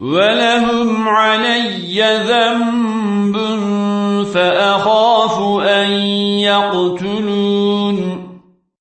ولهم علي ذنب فأخاف أن يقتلون